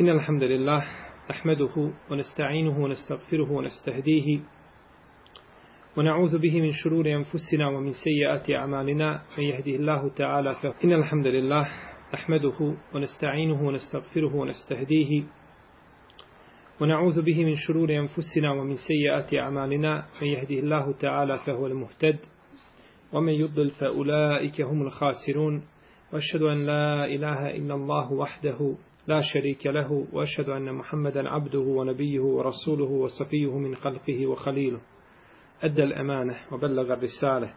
إن الحمد لله نحمده ونستعينه ونستغفره ونستهديه ونعوذ به من شرور أنفسنا ومن سيئات أعمالنا من يهده الله تعالى فهو إن الحمد لله نحمده ونستعينه ونستغفره ونستهديه ونعوذ به من شرور أنفسنا ومن سيئات أعمالنا من يهده الله تعالى فهو المهتد ومن يضل فأولئك هم الخاسرون وأشهد أن لا إله إلا الله وحده لا شريك له وأشهد أن محمدا عبده ونبيه ورسوله وصفيه من خلقه وخليله. أدى الأمانة وبلغ الرسالة.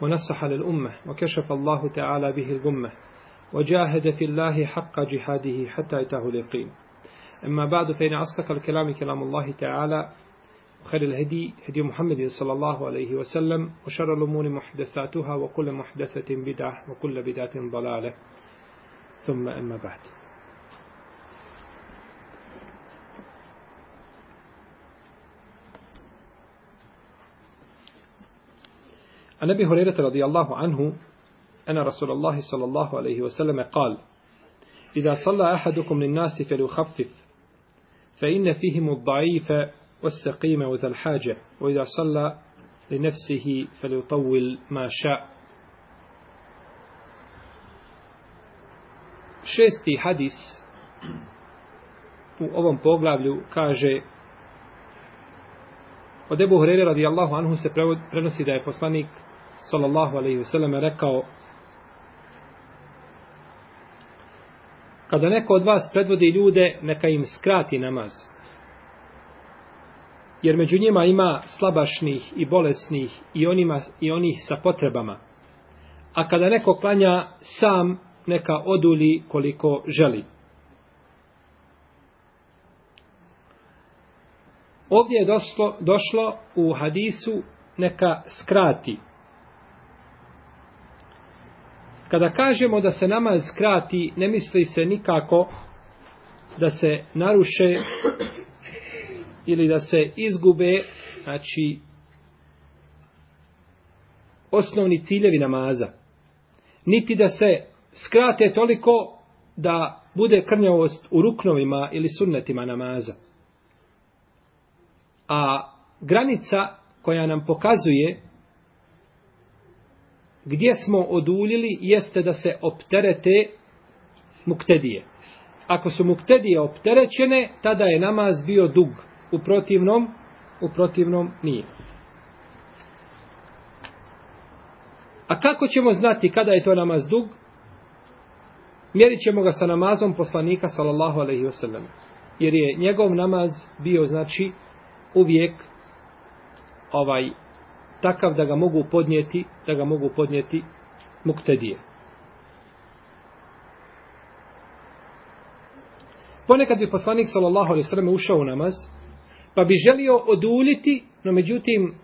ونصح للأمة وكشف الله تعالى به الغمة وجاهد في الله حق جهاده حتى أتاه اليقين. أما بعد فإن أصدق الكلام كلام الله تعالى وخير الهدي هدي محمد صلى الله عليه وسلم وشر الأمور محدثاتها وكل محدثة بدعة وكل بدعة ضلالة. ثم أما بعد. عن أبي هريرة رضي الله عنه أن رسول الله صلى الله عليه وسلم قال إذا صلى أحدكم للناس فليخفف فإن فيهم الضعيف والسقيم وذا الحاجة وإذا صلى لنفسه فليطول ما شاء. Šesti hadis u ovom poglavlju kaže od Ebu Hurere radijallahu anhu se prenosi da je poslanik sallallahu alaihi wasallam rekao kada neko od vas predvodi ljude neka im skrati namaz jer među njima ima slabašnih i bolesnih i onima i onih sa potrebama. A kada neko klanja sam neka oduli koliko želi. Ovdje je došlo, došlo u hadisu neka skrati. Kada kažemo da se namaz skrati, ne misli se nikako da se naruše ili da se izgube, znači, osnovni ciljevi namaza. Niti da se skrate toliko da bude krnjavost u ruknovima ili sunnetima namaza. A granica koja nam pokazuje gdje smo oduljili jeste da se opterete muktedije. Ako su muktedije opterećene, tada je namaz bio dug. U protivnom, u protivnom nije. A kako ćemo znati kada je to namaz dug? Mjerit ćemo ga sa namazom poslanika sallallahu alaihi wasallam. Jer je njegov namaz bio znači uvijek ovaj takav da ga mogu podnijeti, da ga mogu podnijeti muktedije. Ponekad bi poslanik sallallahu alaihi wasallam ušao u namaz, pa bi želio oduljiti, no međutim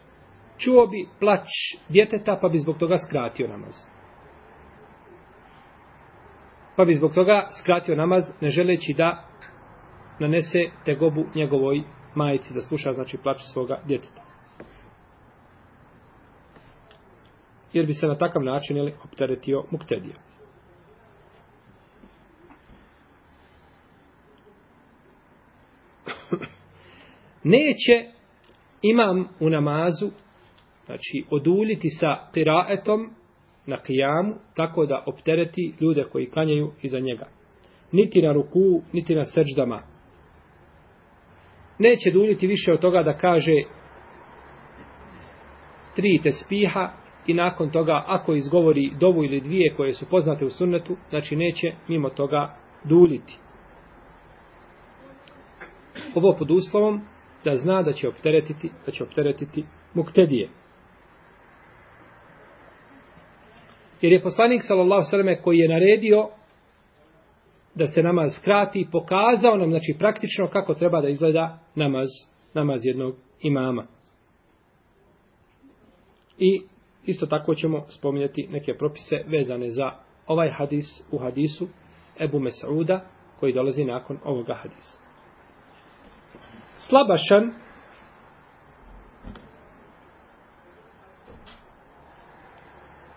čuo bi plać djeteta, pa bi zbog toga skratio namaz pa bi zbog toga skratio namaz ne želeći da nanese tegobu njegovoj majici da sluša znači plač svoga djeteta. Jer bi se na takav način jeli, opteretio muktedija. Neće imam u namazu znači oduljiti sa qiraetom na kijamu, tako da optereti ljude koji klanjaju iza njega. Niti na ruku, niti na srđdama. Neće duljiti više od toga da kaže tri te spiha i nakon toga ako izgovori dovu ili dvije koje su poznate u sunnetu, znači neće mimo toga duljiti. Ovo pod uslovom da zna da će opteretiti, da će opteretiti muktedije. Jer je poslanik sallallahu sallam koji je naredio da se namaz skrati, pokazao nam, znači praktično kako treba da izgleda namaz, namaz jednog imama. I isto tako ćemo spominjati neke propise vezane za ovaj hadis u hadisu Ebu Mesauda koji dolazi nakon ovoga hadisa. Slabašan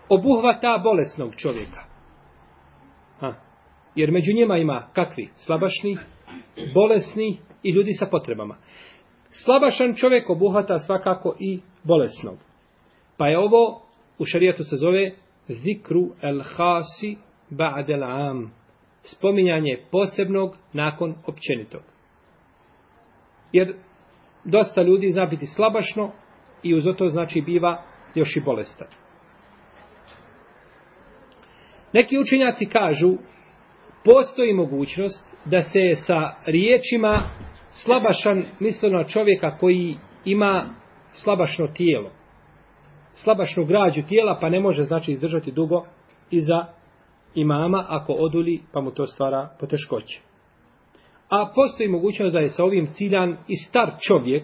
obuhvata bolesnog čovjeka. Ha. Jer među njima ima kakvi? Slabašni, bolesni i ljudi sa potrebama. Slabašan čovjek obuhvata svakako i bolesnog. Pa je ovo u šarijatu se zove zikru el hasi ba'del am. Spominjanje posebnog nakon općenitog. Jer dosta ljudi zna biti slabašno i uz to znači biva još i bolestan. Neki učenjaci kažu postoji mogućnost da se sa riječima slabašan misle na čovjeka koji ima slabašno tijelo. Slabašnu građu tijela pa ne može znači izdržati dugo iza imama ako oduli pa mu to stvara poteškoće. A postoji mogućnost da je sa ovim ciljan i star čovjek,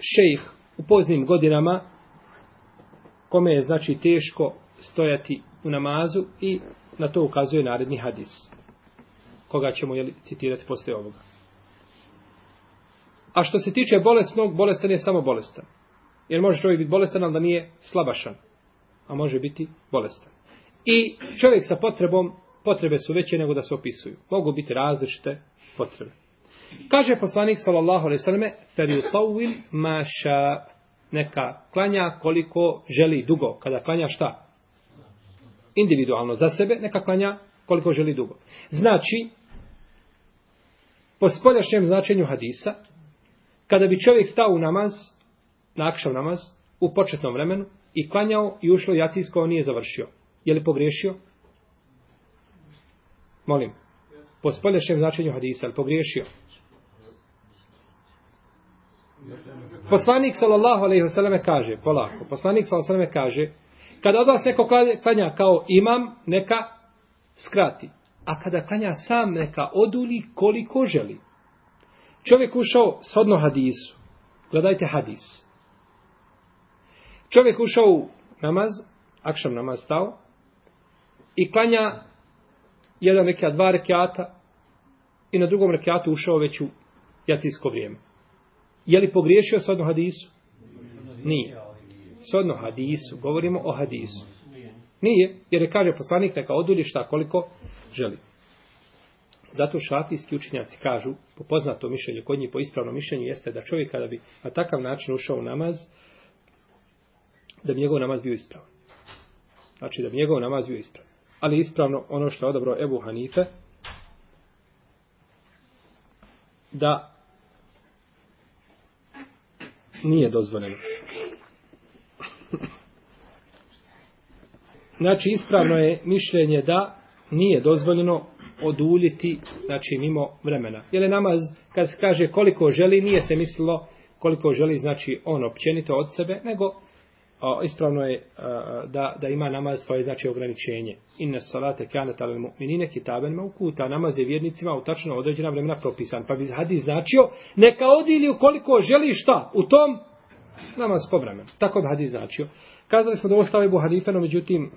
šejh u poznim godinama, kome je znači teško stojati u namazu i na to ukazuje naredni hadis. Koga ćemo jeli, citirati posle ovoga. A što se tiče bolesnog, bolestan je samo bolestan. Jer može čovjek biti bolestan, ali da nije slabašan. A može biti bolestan. I čovjek sa potrebom, potrebe su veće nego da se opisuju. Mogu biti različite potrebe. Kaže poslanik sallallahu alejhi ve selleme: "Feriutawil maša neka klanja koliko želi dugo." Kada klanja šta? Individualno za sebe, neka klanja koliko želi dugo. Znači, po spoljašnjem značenju hadisa, kada bi čovjek stao u namaz, nakšav namaz, u početnom vremenu, i klanjao i ušlo jacijsko, on nije završio. Je li pogriješio? Molim. Po spoljašnjem značenju hadisa, ali pogriješio? Poslanik sallallahu alejhi ve selleme kaže, polako, poslanik sallallahu alejhi ve selleme kaže, kada od vas neko klanja kao imam, neka skrati. A kada klanja sam, neka oduli koliko želi. Čovjek ušao shodno hadisu. Gledajte hadis. Čovjek ušao u namaz, akšam namaz stao, i klanja jedan neka dva rekiata, i na drugom rekiatu ušao već u jacijsko vrijeme. Je li pogriješio shodno hadisu? Nije. Shodno hadisu. Govorimo o hadisu. Nije, jer je kaže poslanik neka odulji šta koliko želi. Zato šafijski učinjaci kažu, po poznatom mišljenju, kod njih po ispravnom mišljenju, jeste da čovjek kada bi na takav način ušao u namaz, da bi njegov namaz bio ispravan. Znači da bi njegov namaz bio ispravan. Ali ispravno ono što je odabrao Ebu Hanife, da nije dozvoljeno. Znači, ispravno je mišljenje da nije dozvoljeno oduljiti, znači, mimo vremena. Jer je namaz, kad se kaže koliko želi, nije se mislilo koliko želi, znači, on općenito od sebe, nego o, ispravno je a, da, da ima namaz svoje, znači, ograničenje. Inne salate kjanet al mu'minine kitaben maukuta. Namaz je vjernicima u tačno određena vremena propisan. Pa bi hadis značio, neka odilju koliko želi šta u tom namaz po vremenu. Tako bi hadis značio. Kazali smo da ovo stav Ebu Hanife, no međutim,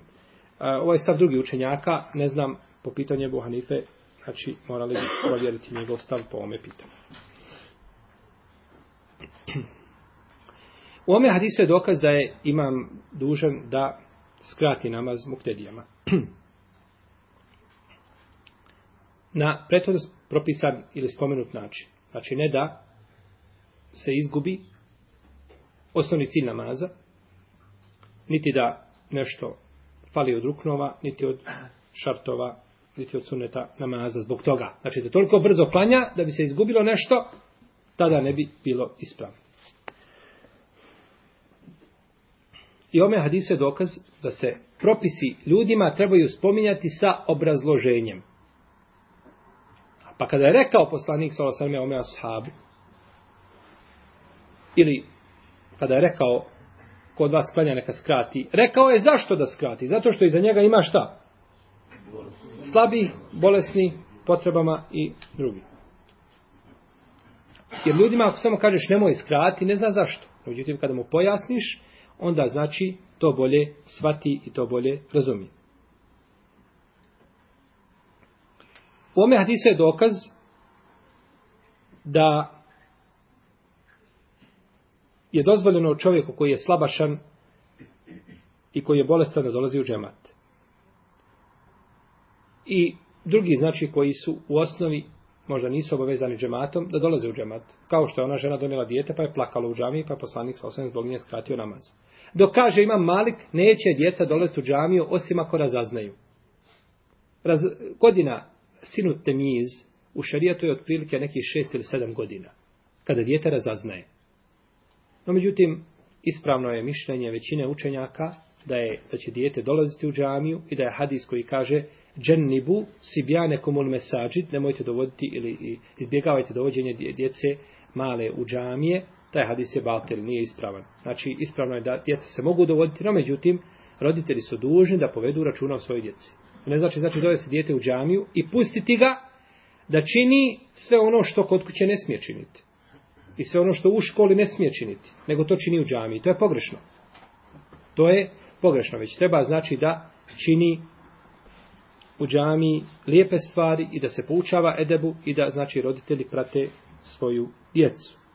e, ovaj stav drugi učenjaka, ne znam, po pitanju Ebu Hanife, znači morali bi provjeriti njegov stav po ome pitanju. U ome hadisu je dokaz da je imam dužan da skrati namaz muktedijama. Na prethodno propisan ili spomenut način. Znači ne da se izgubi osnovni cilj namaza, niti da nešto fali od ruknova, niti od šartova, niti od suneta namaza zbog toga. Znači da toliko brzo klanja da bi se izgubilo nešto, tada ne bi bilo ispravno. I ome hadisu je dokaz da se propisi ljudima trebaju spominjati sa obrazloženjem. Pa kada je rekao poslanik sa osrme ome ashabu, ili kada je rekao kod vas klanja neka skrati. Rekao je zašto da skrati? Zato što iza njega ima šta? Slabi, bolesni, potrebama i drugi. Jer ljudima ako samo kažeš nemoj skrati, ne zna zašto. Međutim, kada mu pojasniš, onda znači to bolje svati i to bolje razumije. U ome hadisu je dokaz da je dozvoljeno čovjeku koji je slabašan i koji je bolestan da dolazi u džemat. I drugi znači koji su u osnovi možda nisu obavezani džematom, da dolaze u džemat. Kao što je ona žena donijela dijete, pa je plakala u džamiji, pa je poslanik sa osam zbog nje skratio namaz. Dok kaže imam malik, neće djeca dolaziti u džamiju, osim ako razaznaju. Raz, godina sinut temiz u šarijatu je otprilike nekih šest ili sedam godina, kada djete razaznaje. No, međutim, ispravno je mišljenje većine učenjaka da je da će dijete dolaziti u džamiju i da je hadis koji kaže džennibu sibjane komul mesađid, nemojte dovoditi ili izbjegavajte dovođenje djece male u džamije, taj hadis je batel, nije ispravan. Znači, ispravno je da djeca se mogu dovoditi, no međutim, roditelji su dužni da povedu računa o svojoj djeci. Ne znači, znači dovesti dijete u džamiju i pustiti ga da čini sve ono što kod kuće ne smije činiti. I sve ono što u školi ne smije činiti, nego to čini u džamiji. To je pogrešno. To je pogrešno. Već treba znači da čini u džamiji lijepe stvari i da se poučava edebu i da znači roditelji prate svoju djecu.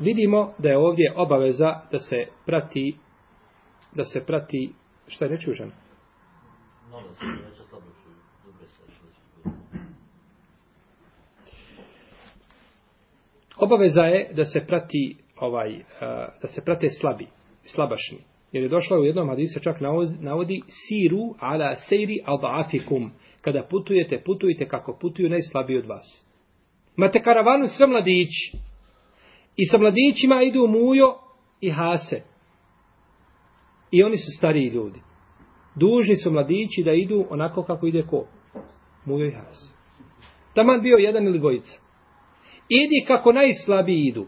Vidimo da je ovdje obaveza da se prati da se prati šta je reći u ženu? Obaveza je da se prati ovaj da se prate slabi, slabašni. Jer je došla u jednom hadisu čak navodi siru ala sejri albaafikum. Kada putujete, putujte kako putuju najslabiji od vas. Imate karavanu sve mladići. I sa mladićima idu Mujo i Hase. I oni su stariji ljudi. Dužni su mladići da idu onako kako ide ko? Mujo i Hase. Taman bio jedan ili dvojica. Idi kako najslabiji idu.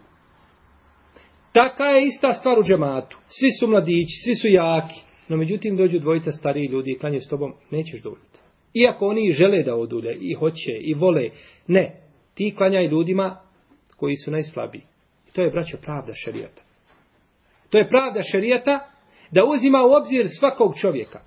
Taka je ista stvar u džematu. Svi su mladići, svi su jaki. No međutim dođu dvojica stariji ljudi i klanje s tobom, nećeš dovoljiti. Iako oni žele da odulje i hoće i vole, ne. Ti klanjaj ljudima koji su najslabiji. To je, braćo, pravda šarijata. To je pravda šarijata da uzima u obzir svakog čovjeka.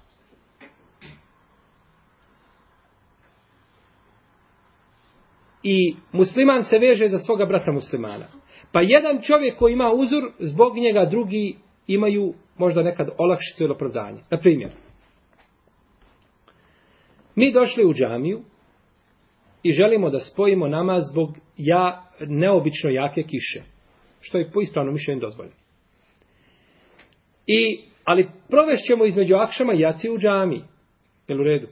I musliman se veže za svoga brata muslimana. Pa jedan čovjek koji ima uzor, zbog njega drugi imaju možda nekad olakšicu ili opravdanje. Na primjer, mi došli u džamiju i želimo da spojimo namaz zbog ja, neobično jake kiše što je po ispravnom mišljenju dozvoljeno. I, ali provešćemo između akšama i jaci u džami. Jel u redu?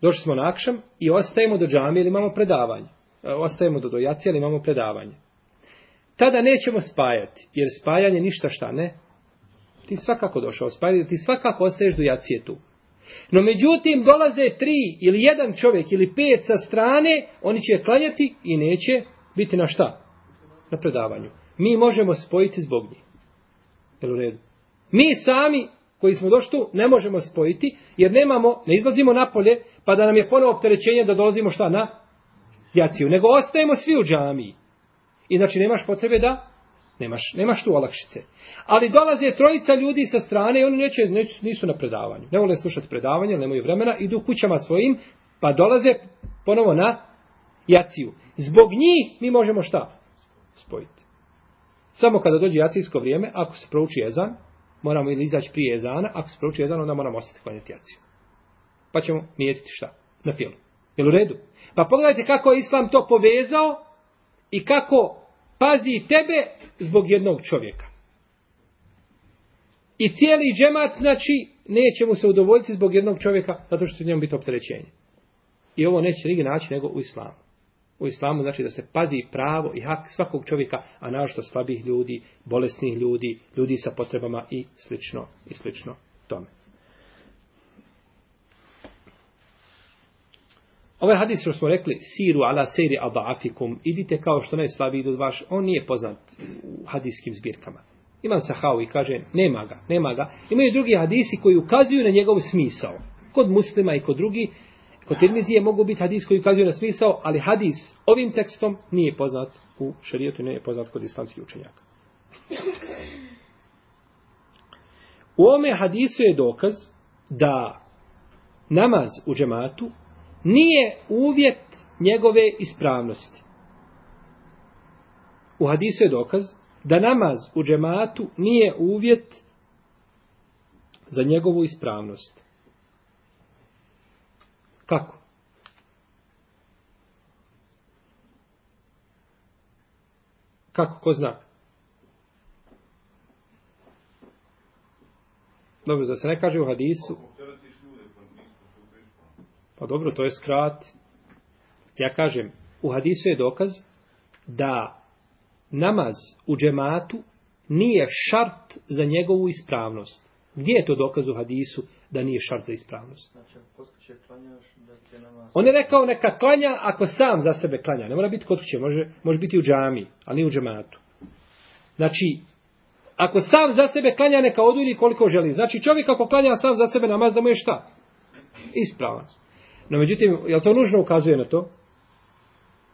Došli smo na akšam i ostajemo do džami ili imamo predavanje. E, ostajemo do dojaci ili imamo predavanje. Tada nećemo spajati, jer spajanje ništa šta ne. Ti svakako došao spajati, ti svakako ostaješ do jacije tu. No međutim, dolaze tri ili jedan čovjek ili pet sa strane, oni će klanjati i neće biti na šta? Na predavanju mi možemo spojiti zbog njih. Jel u redu? Mi sami koji smo došli tu ne možemo spojiti jer nemamo, ne izlazimo napolje pa da nam je ponovo opterećenje da dolazimo šta na jaciju. Nego ostajemo svi u džamiji. I znači nemaš potrebe da nemaš, nemaš tu olakšice. Ali dolaze trojica ljudi sa strane i oni neće, neće, nisu na predavanju. Ne vole slušati predavanje, nemaju vremena, idu kućama svojim pa dolaze ponovo na jaciju. Zbog njih mi možemo šta? Spojiti. Samo kada dođe jacijsko vrijeme, ako se prouči jezan, moramo ili izaći prije ezana, ako se prouči ezan, onda moramo ostati klanjati jaciju. Pa ćemo nijetiti šta? Na filu. Jel u redu? Pa pogledajte kako je Islam to povezao i kako pazi tebe zbog jednog čovjeka. I cijeli džemat, znači, neće mu se udovoljiti zbog jednog čovjeka, zato što će njemu biti opterećenje. I ovo neće nigdje naći nego u islamu u islamu znači da se pazi pravo i hak svakog čovjeka, a našto slabih ljudi, bolesnih ljudi, ljudi sa potrebama i slično i slično tome. Ovaj hadis što smo rekli, siru ala seri aba'afikum, idite kao što najslabiji idu vaš, on nije poznat u hadijskim zbirkama. Imam sahau i kaže, nema ga, nema ga. Imaju drugi hadisi koji ukazuju na njegov smisao. Kod muslima i kod drugi, Kod Tirmizije mogu biti hadis koji ukazuje na smisao, ali hadis ovim tekstom nije poznat u šarijetu, nije poznat kod islamskih učenjaka. U ome hadisu je dokaz da namaz u džematu nije uvjet njegove ispravnosti. U hadisu je dokaz da namaz u džematu nije uvjet za njegovu ispravnost. Kako? Kako, ko zna? Dobro, da se ne kaže u hadisu. Pa dobro, to je skrat. Ja kažem, u hadisu je dokaz da namaz u džematu nije šart za njegovu ispravnost. Gdje je to dokaz u hadisu da nije šart za ispravnost? Znači, On je rekao neka klanja ako sam za sebe klanja. Ne mora biti kod kuće, može, može biti u džami, ali nije u džematu. Znači, ako sam za sebe klanja neka odulji koliko želi. Znači čovjek ako klanja sam za sebe namaz da mu je šta? Ispravan. No međutim, je to nužno ukazuje na to?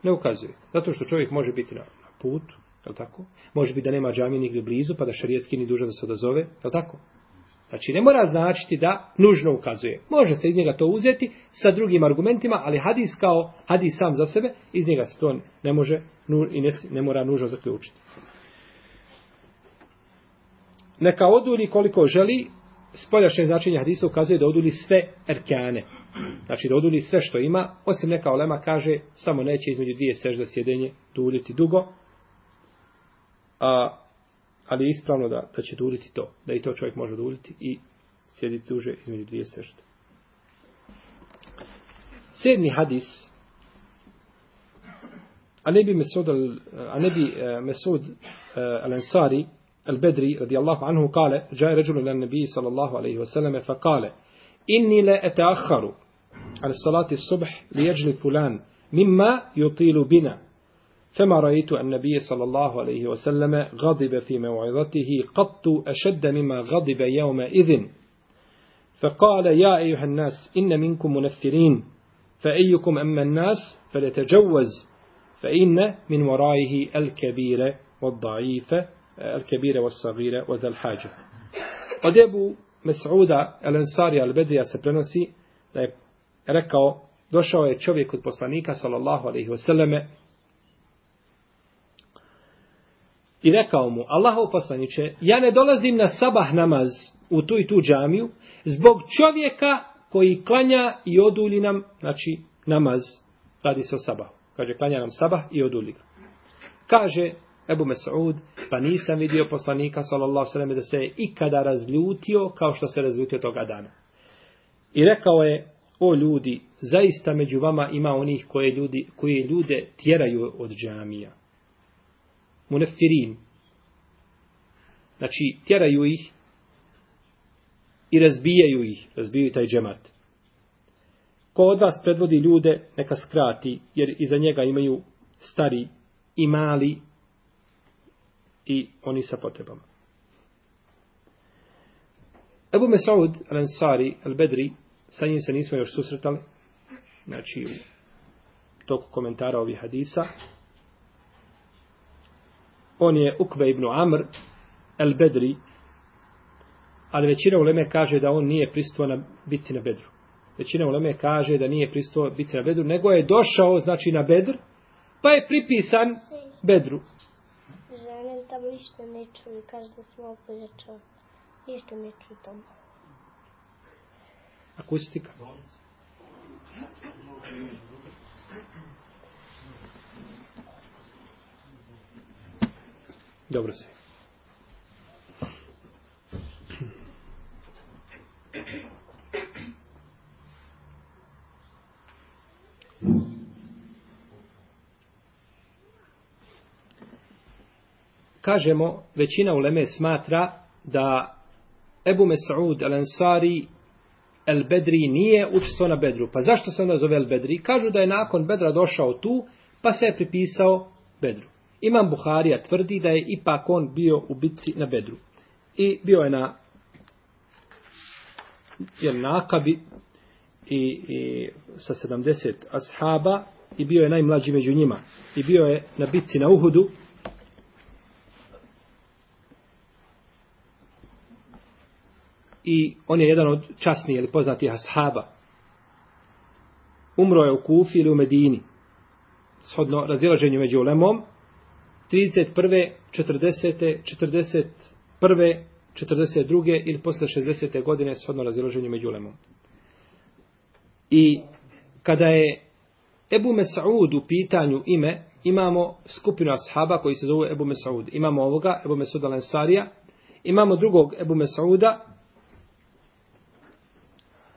Ne ukazuje. Zato što čovjek može biti na, na putu, je tako? Može biti da nema džami nigdje blizu, pa da šarijetski ni duža da se odazove, je tako? Znači, ne mora značiti da nužno ukazuje. Može se iz njega to uzeti sa drugim argumentima, ali hadis kao hadis sam za sebe, iz njega se to ne može i ne, ne mora nužno zaključiti. Neka oduli koliko želi, spoljašnje značenje hadisa ukazuje da oduli sve erkane. Znači da oduli sve što ima, osim neka olema kaže, samo neće između dvije sežda sjedenje duljiti dugo, a ali je ispravno da, da će duljiti to, da i to čovjek može duljiti i sjediti duže između dvije sežde. Sedmi hadis, a ne bi Mesud, a ne bi e, Mesud e, al-Ansari, al-Bedri, radijallahu anhu, kale, džaje ređulu na nebiji, sallallahu alaihi wasallam, fa kale, inni le eteakharu, ali salati subh, li jeđli fulan, mimma yutilu bina, فما رأيت النبي صلى الله عليه وسلم غضب في موعظته قط أشد مما غضب يومئذ. فقال يا أيها الناس إن منكم منفرين فأيكم أما الناس فليتجوز فإن من ورائه الكبير والضعيف الكبير والصغير وذا الحاجة. Od Ebu Mes'uda el-Ansari al-Bedrija se prenosi da je rekao, poslanika sallallahu alaihi wasallame I rekao mu, Allahov poslaniće, ja ne dolazim na sabah namaz u tu i tu džamiju, zbog čovjeka koji klanja i odulji nam, znači, namaz, radi se o sabahu. Kaže, klanja nam sabah i odulji ga. Kaže Ebu Mes'ud, pa nisam vidio poslanika, sallallahu sallam, da se je ikada razljutio kao što se razljutio toga dana. I rekao je, o ljudi, zaista među vama ima onih koje ljudi, koje ljude tjeraju od džamija munefirin. Znači, tjeraju ih i razbijaju ih, razbijaju taj džemat. Ko od vas predvodi ljude, neka skrati, jer iza njega imaju stari i mali i oni sa potrebama. Ebu Mesaud al-Ansari al-Bedri, sa njim se nismo još susretali, znači u toku komentara ovih hadisa, on je Ukve ibn Amr el Bedri, ali većina uleme kaže da on nije pristuo na bitci na Bedru. Većina uleme kaže da nije pristuo biti na Bedru, nego je došao, znači, na Bedr, pa je pripisan Bedru. Žene tamo ništa ne čuju, kaže da se mogu pojačao. Ništa ne čuju tamo. Akustika. Dobro se. Kažemo, većina uleme smatra da Ebu Mes'ud al-Ansari el-Bedri nije učestvo na Bedru. Pa zašto se onda zove el-Bedri? Kažu da je nakon Bedra došao tu, pa se je pripisao Bedru. Imam Buharija tvrdi da je ipak on bio u bitci na Bedru. I bio je na je nakabi i, i sa 70 ashaba i bio je najmlađi među njima. I bio je na bitci na Uhudu i on je jedan od časnijih ili poznatih ashaba. Umro je u Kufi ili u Medini. shodno razilaženju među ulemom, 31. 40. 41. 42. ili posle 60. godine shodno razilaženju među ulemom. I kada je Ebu Mesaud u pitanju ime, imamo skupinu ashaba koji se zove Ebu Mesaud. Imamo ovoga, Ebu Mesaud al-Ansarija, imamo drugog Ebu Mesauda,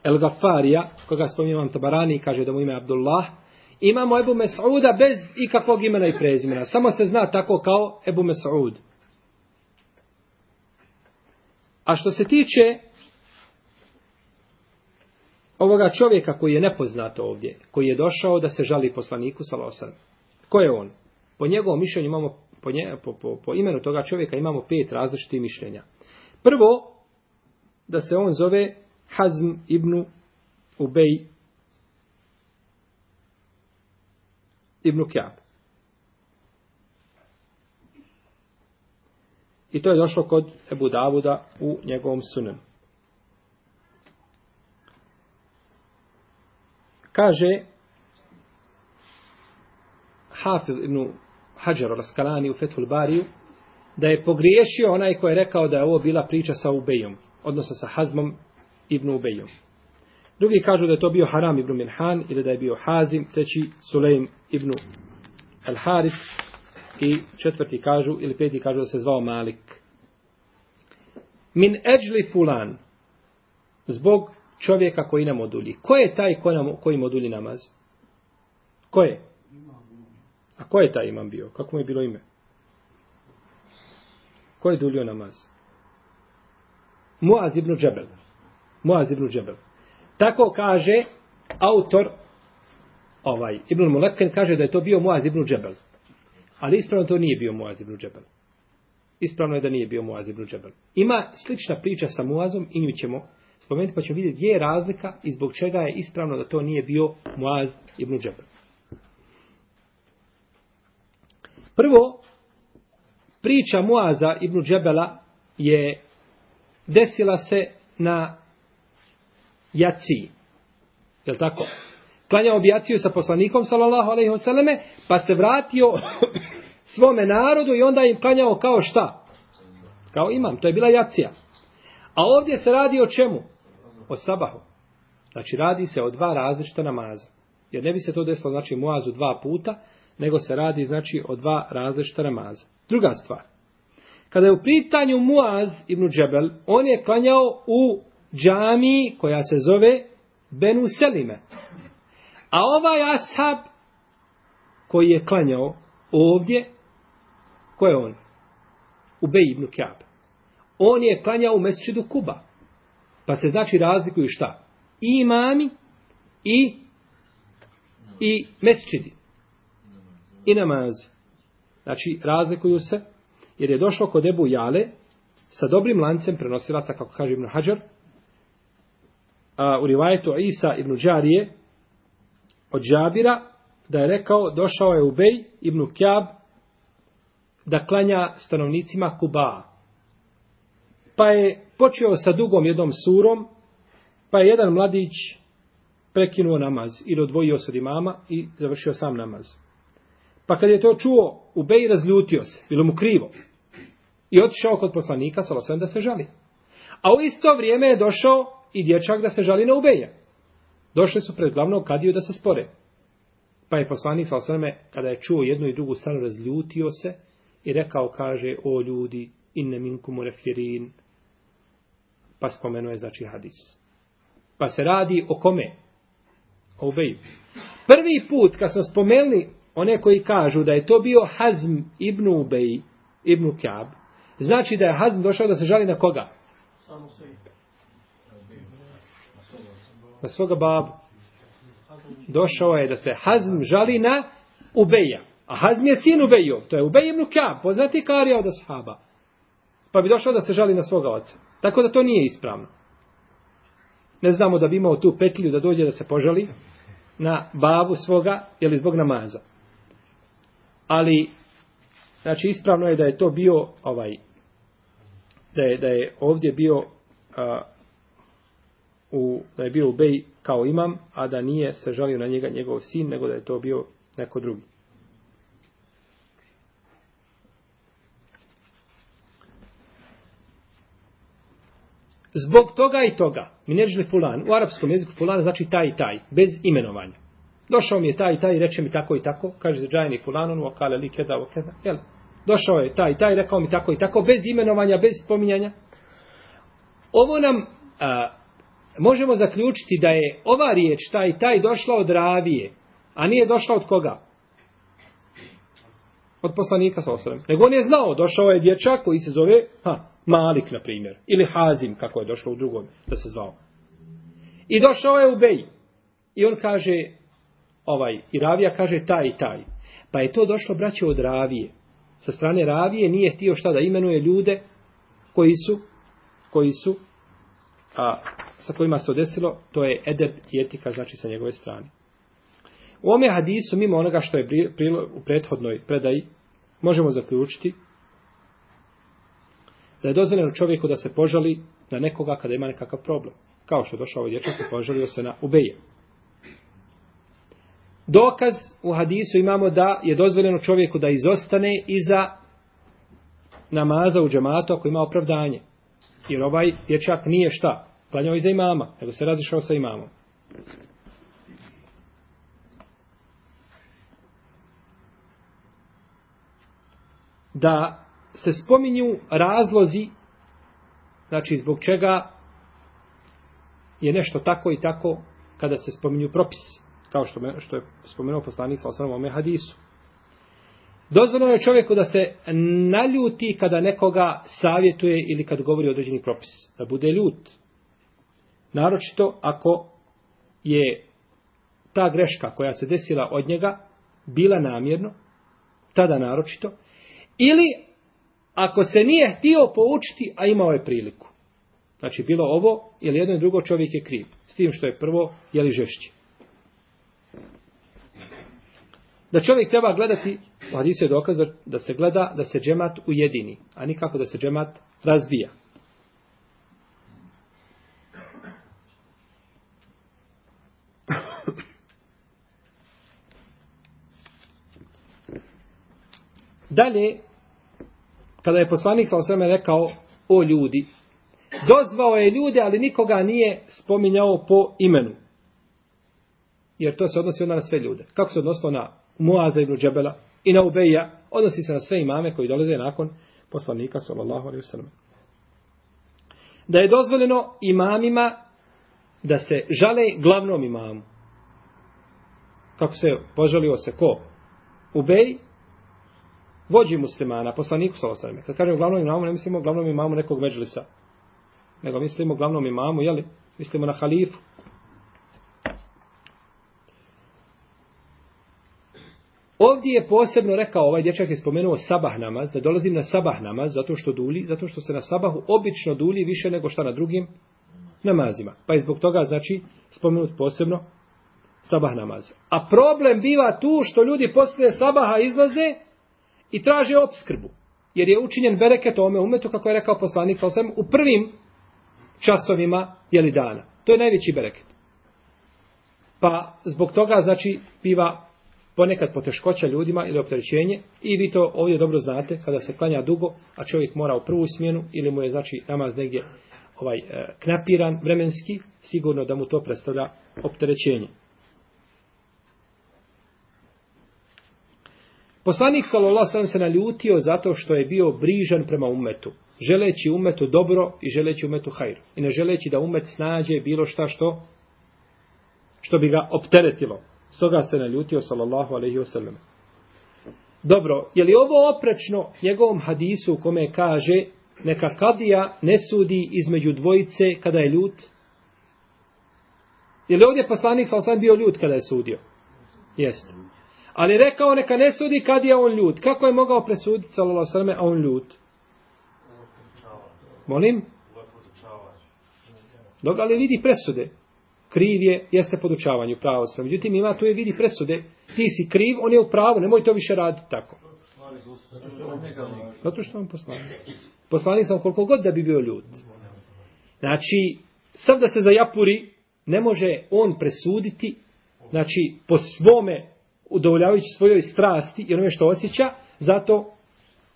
El Gafarija, koga spominjam Tabarani, kaže da mu ime Abdullah, imamo Ebu Mes'uda bez ikakvog imena i prezimena. Samo se zna tako kao Ebu Mes'ud. A što se tiče ovoga čovjeka koji je nepoznat ovdje, koji je došao da se žali poslaniku Salosan. Ko je on? Po njegovom mišljenju imamo, po, nje, po, po, po imenu toga čovjeka imamo pet različitih mišljenja. Prvo, da se on zove Hazm ibn Ubej ibn Kjab. I to je došlo kod Ebu Davuda u njegovom sunenu. Kaže Hafiz ibn Hajar al-Askalani u Fethul Bariju da je pogriješio onaj ko je rekao da je ovo bila priča sa Ubejom, odnosno sa Hazmom ibn Ubejom. Drugi kažu da je to bio Haram ibn Minhan ili da je bio Hazim, treći Sulejm ibn Al-Haris i četvrti kažu ili peti kažu da se zvao Malik. Min eđli fulan zbog čovjeka koji nam odulji. Ko je taj ko nam, koji im odulji namaz? Ko je? A ko je taj imam bio? Kako mu je bilo ime? Ko je dulio namaz? Muaz ibn Džebel. Muaz ibn Džebel. Tako kaže autor ovaj, Ibn Mulekin kaže da je to bio Muaz ibn Džebel. Ali ispravno to nije bio Muaz ibn Džebel. Ispravno je da nije bio Muaz ibn Džebel. Ima slična priča sa Muazom i nju ćemo spomenuti pa ćemo vidjeti gdje je razlika i zbog čega je ispravno da to nije bio Muaz ibn Džebel. Prvo, priča Muaza ibn Džebela je desila se na jaciji. Je li tako? Klanjao bi jaciju sa poslanikom, sallallahu alaihi vseleme, pa se vratio svome narodu i onda im klanjao kao šta? Kao imam, to je bila jacija. A ovdje se radi o čemu? O sabahu. Znači radi se o dva različita namaza. Jer ne bi se to desilo, znači, muazu dva puta, nego se radi, znači, o dva različita namaza. Druga stvar. Kada je u pitanju Muaz ibn Džebel, on je klanjao u džami koja se zove Benu Selime. A ovaj ashab koji je klanjao ovdje, ko je on? Ubej ibn Kjab. On je klanjao u mesčidu Kuba. Pa se znači razlikuju šta? I imami i i mesčidi. I namaz. Znači razlikuju se jer je došlo kod Ebu Jale sa dobrim lancem prenosilaca kako kaže Ibn Hajar a, u rivajetu Isa ibn Đarije od Džabira da je rekao došao je Ubej ibn Kjab da klanja stanovnicima Kuba. Pa je počeo sa dugom jednom surom, pa je jedan mladić prekinuo namaz ili odvojio se od imama i završio sam namaz. Pa kad je to čuo, Ubej razljutio se, bilo mu krivo. I otišao kod poslanika, salosem da se žali. A u isto vrijeme je došao i dječak da se žali na Ubeja. Došli su pred glavnog kadiju da se spore. Pa je poslanik sa osrame, kada je čuo jednu i drugu stranu, razljutio se i rekao, kaže, o ljudi, inne minkumu refirin. Pa spomenuje, znači, hadis. Pa se radi o kome? O Ubeju. Prvi put, kad smo spomenuli one koji kažu da je to bio Hazm ibn Ubej, ibn Kjab, znači da je Hazm došao da se žali na koga? Samo se na svoga babu. Došao je da se Hazm žali na Ubeja. A Hazm je sin Ubejov. To je Ubej ibn Kjab, poznati karija od ashaba. Pa bi došao da se žali na svoga oca. Tako da to nije ispravno. Ne znamo da bi imao tu petlju da dođe da se požali na babu svoga ili zbog namaza. Ali, znači ispravno je da je to bio ovaj, da je, da je ovdje bio a, u, da je bio u kao imam, a da nije se žalio na njega njegov sin, nego da je to bio neko drugi. Zbog toga i toga, mi ne žele fulan, u arapskom jeziku fulan znači taj i taj, bez imenovanja. Došao mi je taj i taj, reče mi tako i tako, kaže za džajni fulan, on li keda, vokeda, jel? Došao je taj i taj, rekao mi tako i tako, bez imenovanja, bez spominjanja. Ovo nam a, možemo zaključiti da je ova riječ, taj i taj, došla od ravije, a nije došla od koga? Od poslanika sa osrem. Nego on je znao, došao je dječak koji se zove, ha, Malik, na primjer, ili Hazim, kako je došlo u drugom, da se zvao. I došao je u Bej. I on kaže, ovaj, i Ravija kaže taj i taj. Pa je to došlo, braće, od Ravije. Sa strane Ravije nije htio šta da imenuje ljude koji su, koji su, a, sa kojima se to desilo, to je edeb i etika, znači sa njegove strane. U ome hadisu, mimo onoga što je prilo, u prethodnoj predaji, možemo zaključiti da je dozvoljeno čovjeku da se požali na nekoga kada ima nekakav problem. Kao što je došao ovaj dječak i požalio se na ubeje. Dokaz u hadisu imamo da je dozvoljeno čovjeku da izostane iza namaza u džematu ako ima opravdanje. Jer ovaj dječak nije šta? Klanjao iza imama, nego se razišao sa imamom. Da se spominju razlozi znači zbog čega je nešto tako i tako kada se spominju propisi kao što, me, što je spomenuo poslanik sa osnovom hadisu. Dozvoljeno je čovjeku da se naljuti kada nekoga savjetuje ili kad govori određeni propis. Da bude ljut. Naročito ako je ta greška koja se desila od njega bila namjerno, tada naročito, ili ako se nije htio poučiti, a imao je priliku. Znači, bilo ovo, ili jedno i drugo čovjek je kriv. S tim što je prvo, je li žešće. Da čovjek treba gledati, u hadisu je dokaz da se gleda da se džemat ujedini, a nikako da se džemat razbija. Dalje, kada je poslanik sa osvrame rekao o ljudi, dozvao je ljude, ali nikoga nije spominjao po imenu. Jer to se odnosi onda na sve ljude. Kako se odnosilo na Muaza ibn Džebela i na Ubeja, odnosi se na sve imame koji dolaze nakon poslanika sallallahu alaihi wasallam. Da je dozvoljeno imamima da se žale glavnom imamu. Kako se požalio se ko? Ubej vođi muslimana, poslaniku sa osadime. Kad kažemo glavnom imamu, ne mislimo glavnom imamu nekog međlisa. Nego mislimo glavnom imamu, jeli? Mislimo na halifu. Ovdje je posebno rekao, ovaj dječak je spomenuo sabah namaz, da dolazim na sabah namaz zato što duli, zato što se na sabahu obično duli više nego što na drugim namazima. Pa je zbog toga, znači, spomenut posebno sabah namaz. A problem biva tu što ljudi poslije sabaha izlaze i traže obskrbu. Jer je učinjen bereket ome umetu, kako je rekao poslanik sa osam, u prvim časovima jeli dana. To je najveći bereket. Pa zbog toga, znači, biva ponekad poteškoća ljudima ili opterećenje i vi to ovdje dobro znate kada se klanja dugo, a čovjek mora u prvu smjenu ili mu je znači namaz negdje ovaj e, knapiran vremenski, sigurno da mu to predstavlja opterećenje. Poslanik sallallahu alejhi se naljutio zato što je bio brižan prema umetu, želeći umetu dobro i želeći umetu hajr. I ne želeći da umet snađe bilo šta što što bi ga opteretilo. Stoga se naljutio sallallahu alejhi ve sellem. Dobro, je li ovo oprečno njegovom hadisu u kome kaže neka kadija ne sudi između dvojice kada je ljut? Je li ovdje poslanik sallallahu bio ljut kada je sudio? Jeste. Ali rekao neka ne sudi kad je on ljut. Kako je mogao presuditi sallallahu alejhi a on ljut? Molim? Dobro, ali vidi presude. Kriv je, jeste podučavanju pravo sam. Međutim, ima tu je vidi presude. Ti si kriv, on je u pravu, nemoj to više raditi tako. Zato što on poslanik. Poslanik sam koliko god da bi bio ljut. Znači, sad da se zajapuri, ne može on presuditi, znači, po svome udovoljavajući svojoj strasti i onome što osjeća, zato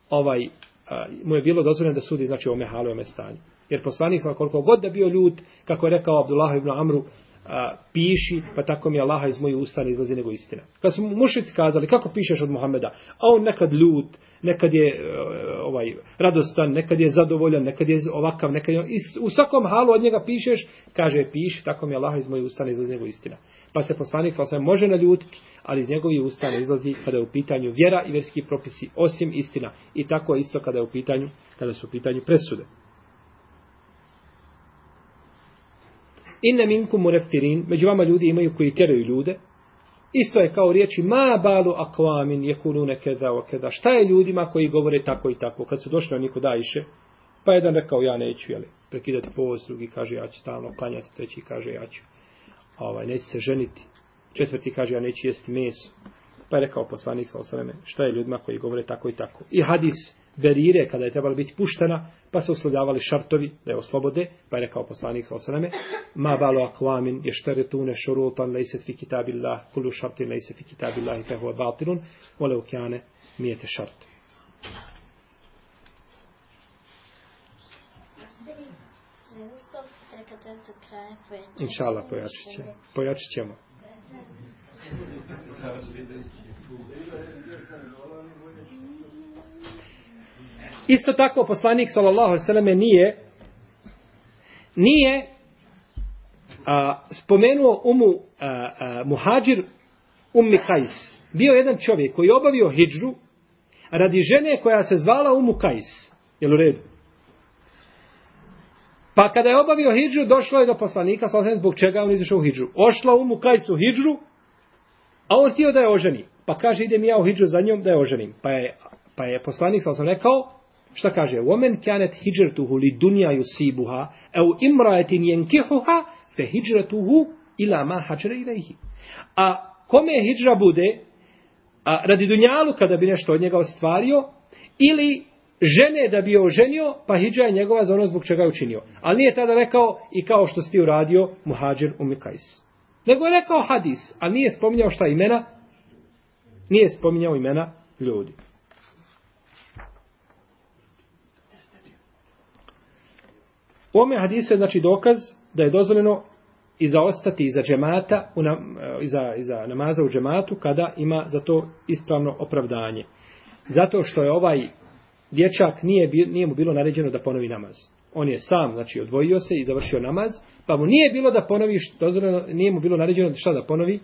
ovaj a, mu je bilo dozvoljeno da sudi znači o mehalu i ome stanju. Jer poslanik sam koliko god da bio ljut, kako je rekao Abdullah ibn Amru, a, piši, pa tako mi Allaha iz mojih usta ne izlazi nego istina. Kad su mušici kazali, kako pišeš od Muhameda? A on nekad ljut, nekad je e, ovaj radostan, nekad je zadovoljan, nekad je ovakav, nekad je... I u svakom halu od njega pišeš, kaže, piši, tako mi Allah iz moje ustane izlazi njegov istina. Pa se poslanik sa može naljutiti, ali iz njegovih usta ne izlazi kada je u pitanju vjera i verski propisi, osim istina. I tako je isto kada je u pitanju, kada su u pitanju presude. Inne minkum mureftirin, među vama ljudi imaju koji tjeraju ljude, isto je kao riječi ma balu akvamin je kulune keda o keda. Šta je ljudima koji govore tako i tako? Kad su došli na niko dajše, pa jedan rekao ja neću, jeli, prekidati povoz, drugi kaže ja ću stalno klanjati, treći kaže ja ću, ovaj, neću se ženiti, četvrti kaže ja neću jesti meso. Pa je rekao poslanik sa osaleme, šta je ljudima koji govore tako i tako. I hadis Berire, kada je trebala biti puštena, pa se uslovljavali šartovi da je oslobode, pa je rekao poslanik sa osaname, ma balo akvamin je šteretune šurutan lejset fi kitabillah, kulu šartin lejset fi kitabillah i fehu je batilun, vole ukjane mijete šart. Inša Allah, pojačit ćemo. Pojačit ćemo. Isto tako poslanik sallallahu alejhi ve selleme nije nije a, spomenuo umu a, a, muhađir ummi Kajs. Bio jedan čovjek koji je obavio hidžru radi žene koja se zvala umu Kajs. Jel u redu? Pa kada je obavio hidžru, došlo je do poslanika, sa zbog čega on izašao u hidžru. Ošla umu Kajs u hidžru, a on htio da je oženi. Pa kaže, idem ja u hidžru za njom da je oženim. Pa je, pa je poslanik, sa rekao, Šta kaže? Women kanet hijratuhu li dunya yusibuha au imra'atin yankihuha fa hijratuhu ila ma hajra ilayhi. A kome hijra bude a, radi dunjalu kada bi nešto od njega ostvario ili žene da bi je oženio, pa hijra je njegova za ono zbog čega je učinio. Ali nije tada rekao i kao što si ti uradio muhađir umikajs. Nego je rekao hadis, ali nije spominjao šta imena, nije spominjao imena ljudi. U ome hadisu je znači dokaz da je dozvoljeno i zaostati iza džemata, u nam, e, iza, iza namaza u džematu, kada ima za to ispravno opravdanje. Zato što je ovaj dječak, nije, nije mu bilo naređeno da ponovi namaz. On je sam, znači, odvojio se i završio namaz, pa mu nije bilo da ponovi, dozvoljeno, nije mu bilo naređeno da šta da ponovi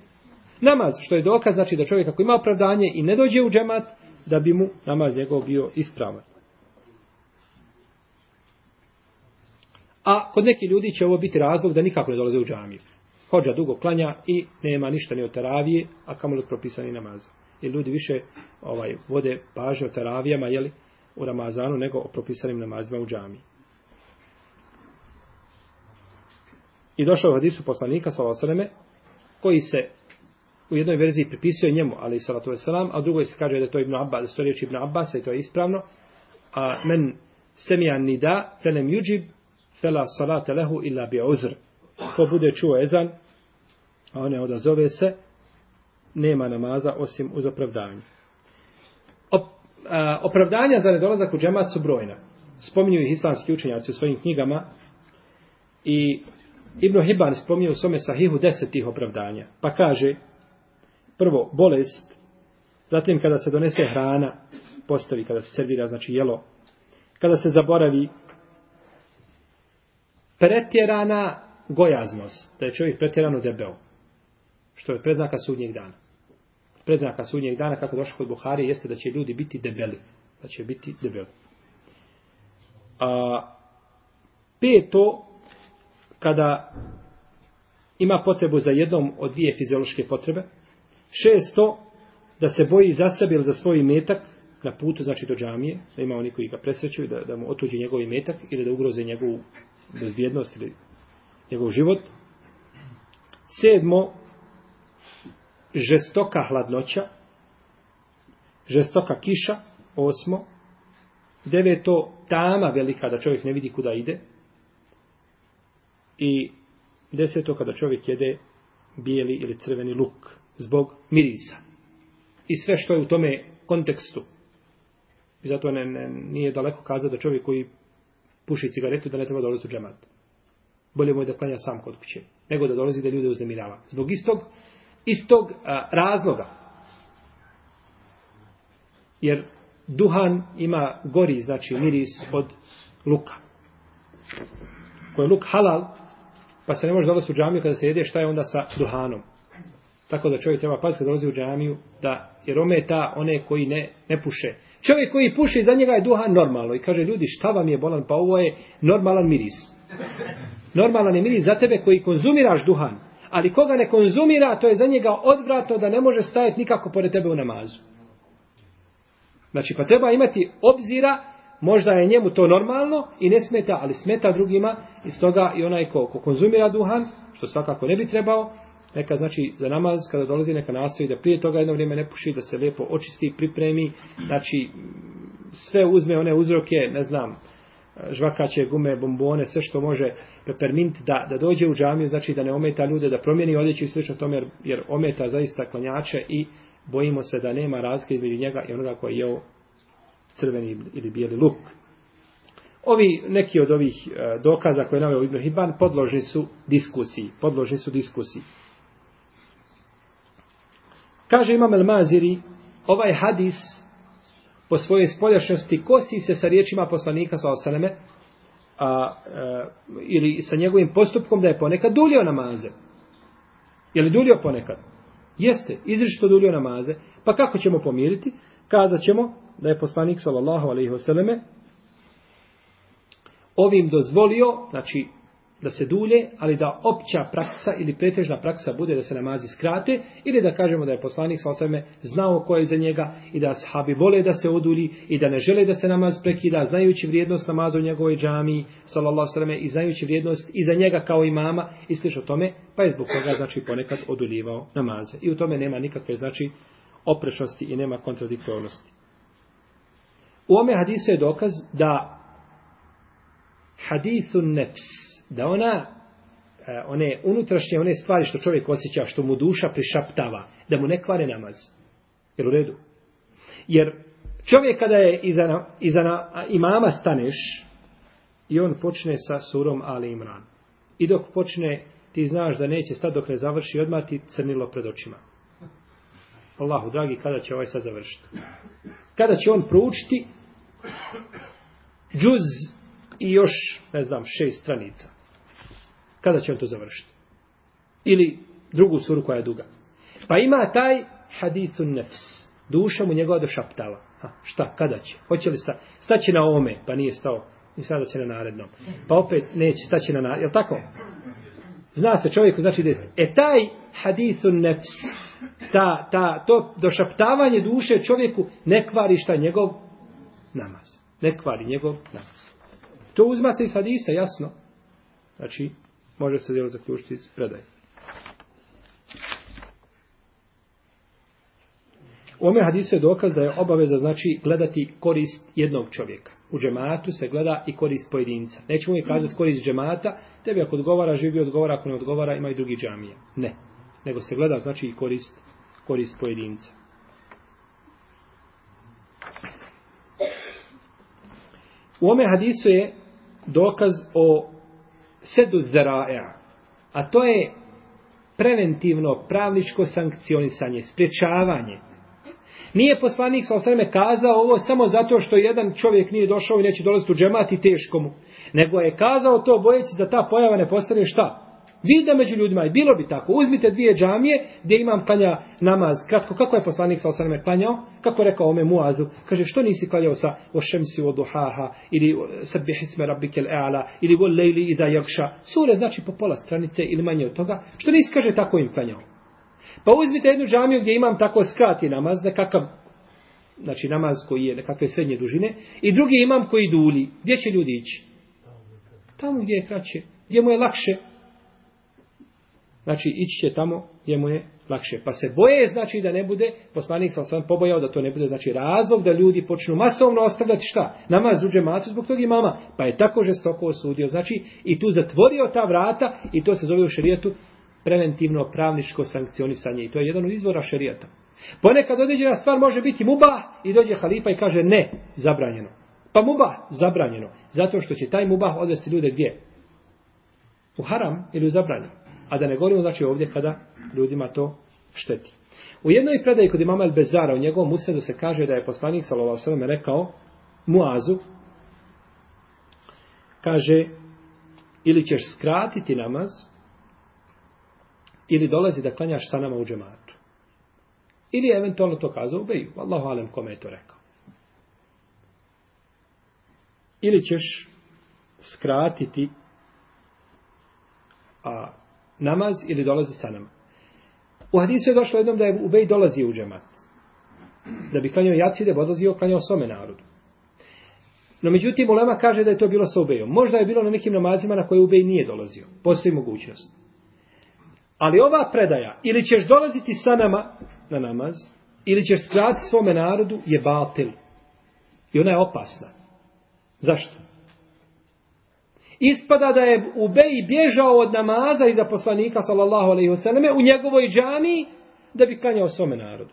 namaz, što je dokaz, znači, da čovjek ako ima opravdanje i ne dođe u džemat, da bi mu namaz njegov bio ispravan. A kod nekih ljudi će ovo biti razlog da nikako ne dolaze u džamiju. Hođa dugo klanja i nema ništa ni od teravije, a kamo od propisani namaza. I ljudi više ovaj vode pažnje o teravijama jeli, u Ramazanu nego o propisanim namazima u džamiji. I došao je hadisu poslanika Salasaleme, koji se u jednoj verziji pripisuje njemu, ali i salatu wasalam, a u drugoj se kaže da je to Ibn Abbas, da su to riječi Ibn Abbas, i to je ispravno. A men semijan nida, felem juđib, fela salate lehu illa bi uzr. Ko bude čuo ezan, a ne odazove se, nema namaza osim uz opravdanje. Op, a, opravdanja za nedolazak u džemat su brojna. Spominju ih islamski učenjaci u svojim knjigama i Ibn Hibban spominje u svome sahihu deset tih opravdanja. Pa kaže, prvo, bolest, zatim kada se donese hrana, postavi, kada se servira, znači jelo, kada se zaboravi, pretjerana gojaznost, da je čovjek pretjerano debel, što je predznaka sudnjeg dana. Predznaka sudnjeg dana, kako došlo kod Buhari, jeste da će ljudi biti debeli. Da će biti debeli. A, peto, kada ima potrebu za jednom od dvije fiziološke potrebe. Šesto, da se boji za sebe ili za svoj metak na putu, znači do džamije, da ima oni koji ga presrećuju, da, da mu otuđi njegov metak ili da ugroze njegovu bezbjednost ili njegov život. Sedmo, žestoka hladnoća, žestoka kiša, osmo, deveto, tama velika da čovjek ne vidi kuda ide i deseto, kada čovjek jede bijeli ili crveni luk zbog mirisa. I sve što je u tome kontekstu. I zato ne, ne, nije daleko kazati da čovjek koji puši cigaretu da ne treba dolaziti u džemat. Bolje mu je da klanja sam kod kuće. Nego da dolazi da ljude uzemirava. Zbog istog, istog a, razloga. Jer duhan ima gori, znači miris od luka. Ko je luk halal, pa se ne može dolaziti u džamiju kada se jede, šta je onda sa duhanom? Tako da čovjek treba paziti kada dolazi u džamiju, da, jer ometa one koji ne, ne puše. Čovjek koji puši, za njega je duhan normalno. I kaže, ljudi, šta vam je bolan? Pa ovo je normalan miris. Normalan je miris za tebe koji konzumiraš duhan. Ali koga ne konzumira, to je za njega odvratno da ne može stajati nikako pored tebe u namazu. Znači, pa treba imati obzira, možda je njemu to normalno i ne smeta, ali smeta drugima. I stoga i onaj ko, ko konzumira duhan, što svakako ne bi trebao, neka znači za namaz kada dolazi neka nastoji da prije toga jedno vrijeme ne puši da se lijepo očisti pripremi znači sve uzme one uzroke ne znam žvakaće gume bombone sve što može pepermint da da dođe u džamiju znači da ne ometa ljude da promijeni odjeću i slično tome jer, jer ometa zaista klanjače i bojimo se da nema razlike između njega i onoga koji je jeo crveni ili bijeli luk Ovi neki od ovih e, dokaza koje je naveo Ibn Hibban podložni su diskusiji. Podložni su diskusiji. Kaže Imam El Maziri, ovaj hadis po svojoj spoljašnosti kosi se sa riječima poslanika sa osaneme, a, a, ili sa njegovim postupkom da je ponekad dulio namaze. Je li dulio ponekad? Jeste, izričito dulio namaze. Pa kako ćemo pomiriti? Kazat ćemo da je poslanik sallallahu alaihi wasallam ovim dozvolio, znači da se dulje, ali da opća praksa ili pretežna praksa bude da se namazi skrate ili da kažemo da je poslanik sa osvrme znao ko je za njega i da sahabi vole da se odulji i da ne žele da se namaz prekida znajući vrijednost namaza u njegovoj džami sallallahu sallam i znajući vrijednost i za njega kao imama i sliš o tome pa je zbog toga znači ponekad oduljivao namaze i u tome nema nikakve znači oprečnosti i nema kontradiktornosti. U ome hadisu je dokaz da hadithun nefs da ona e, one unutrašnje one stvari što čovjek osjeća, što mu duša prišaptava, da mu ne kvare namaz. Jer u redu. Jer čovjek kada je iza, iza imama staneš i on počne sa surom Ali Imran. I dok počne, ti znaš da neće stati dok ne završi, odmah ti crnilo pred očima. Allahu, dragi, kada će ovaj sad završiti? Kada će on proučiti džuz i još, ne znam, šest stranica. Kada će on to završiti? Ili drugu suru koja je duga. Pa ima taj hadithun nefs. Duša mu njegova došaptava. Ha, šta, kada će? Hoće li sta, staći na ome? Pa nije stao. I sada će na narednom. Pa opet neće staći na narednom. Je tako? Zna se čovjeku, znači da. E taj hadithun nefs, ta, ta, to došaptavanje duše čovjeku ne kvari šta njegov namaz. Ne kvari njegov namaz. To uzma se iz hadisa, jasno. Znači, može se djelo zaključiti iz predaje. U ome hadisu je dokaz da je obaveza znači gledati korist jednog čovjeka. U džematu se gleda i korist pojedinca. Nećemo uvijek kazati korist džemata, tebi ako odgovara, živi odgovara, ako ne odgovara, ima i drugi džamija. Ne. Nego se gleda znači i korist, korist pojedinca. U ome hadisu je dokaz o sedu zara'a. A to je preventivno pravničko sankcionisanje, spriječavanje. Nije poslanik sa osreme kazao ovo samo zato što jedan čovjek nije došao i neće dolaziti u džemat i teško mu. Nego je kazao to bojeći da ta pojava ne postane šta? Vide među ljudima i bilo bi tako. Uzmite dvije džamije gdje imam klanja namaz. Kratko, kako je poslanik sa osaname klanjao? Kako je rekao ome muazu? Kaže, što nisi klanjao sa o šemsi o duhaha ili e, sabbi hisme rabbike l'ala ili o lejli i da jakša? Sure znači po pola stranice ili manje od toga. Što nisi kaže tako im klanjao? Pa uzmite jednu džamiju gdje imam tako skrati namaz, nekakav znači namaz koji je nekakve srednje dužine i drugi imam koji duli. Gdje će ljudi ići? Tamo gdje je kraće. Gdje mu je lakše znači ići će tamo gdje mu je lakše. Pa se boje znači da ne bude, poslanik sam sam pobojao da to ne bude znači razlog da ljudi počnu masovno ostavljati šta? Namaz uđe macu zbog tog imama. Pa je tako žestoko osudio. Znači i tu zatvorio ta vrata i to se zove u šerijetu preventivno pravničko sankcionisanje. I to je jedan od izvora šerijata. Ponekad određena stvar može biti mubah i dođe halifa i kaže ne, zabranjeno. Pa mubah, zabranjeno. Zato što će taj mubah odvesti ljude gdje? U haram ili u zabranjeno. A da ne govorimo znači ovdje kada ljudima to šteti. U jednoj predaji kod imama El-Bezara u njegovom usnedu se kaže da je poslanik sallallahu sallam rekao Muazu kaže ili ćeš skratiti namaz ili dolazi da klanjaš sa nama u džematu. Ili je eventualno to kazao u Beju. Allahu alem kome je to rekao. Ili ćeš skratiti a, namaz ili dolazi sa nama. U hadisu je došlo jednom da je Ubej dolazi u džemat. Da bi klanjao jacide, pa odlazio, klanjao svome narodu. No međutim, Ulema kaže da je to bilo sa Ubejom. Možda je bilo na nekim namazima na koje Ubej nije dolazio. Postoji mogućnost. Ali ova predaja, ili ćeš dolaziti sa nama na namaz, ili ćeš skrati svome narodu, je batil. I ona je opasna. Zašto? Ispada da je Ubej bježao od namaza iza poslanika, sallallahu alaihi wasallam, u njegovoj džami, da bi klanjao svome narodu.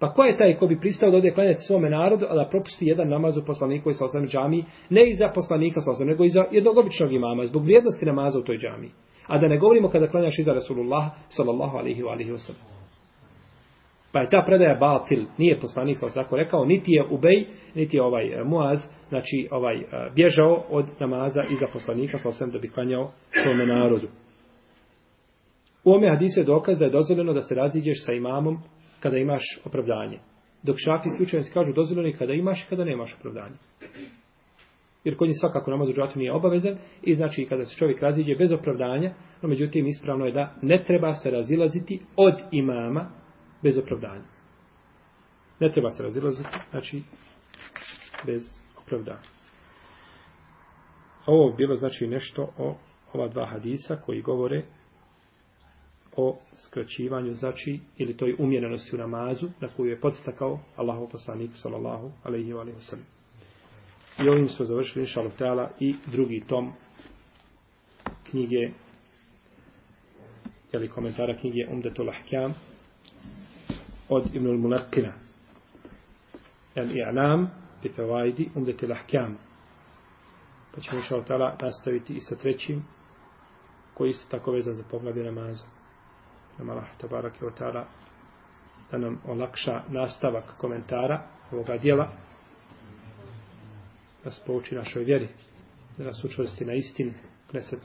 Pa ko je taj ko bi pristao da ode klanjati svome narodu, a da propusti jedan namaz u poslaniku i sa džami, ne iza poslanika sallallahu nego iza jednog običnog imama, zbog vrijednosti namaza u toj džami. A da ne govorimo kada klanjaš iza Rasulullah, sallallahu alaihi wa alihi wasallam. Pa je ta predaja batil, nije poslanik sa tako rekao, niti je Ubej, niti je ovaj e, Muaz, znači ovaj e, bježao od namaza iza poslanika sa osam da bi klanjao svome narodu. U ome hadisu je dokaz da je dozvoljeno da se raziđeš sa imamom kada imaš opravdanje. Dok šafi slučajnici kažu dozvoljeno je kada imaš i kada nemaš opravdanje. Jer kod njih svakako namaz u džatu nije obavezan i znači kada se čovjek raziđe bez opravdanja, no međutim ispravno je da ne treba se razilaziti od imama bez opravdanja. Ne treba se razilaziti, znači bez opravdanja. Ovo bilo znači nešto o ova dva hadisa koji govore o skraćivanju znači ili toj umjerenosti u namazu na koju je podstakao Allahov poslanik sallallahu alejhi ve sellem. I ovim smo završili inshallah taala i drugi tom knjige ili komentara knjige Umdatul Ahkam od Ibn al-Munakkina al-I'lam bi fawaidi Umdatul Ahkam pa ćemo inshallah tala nastaviti i sa trećim koji isto tako vezan za poglavlje namaza. Nama Allah tabaraki wa ta'ala da nam olakša nastavak komentara ovoga dijela da nas pouči našoj vjeri da nas učvrsti na istinu nesretno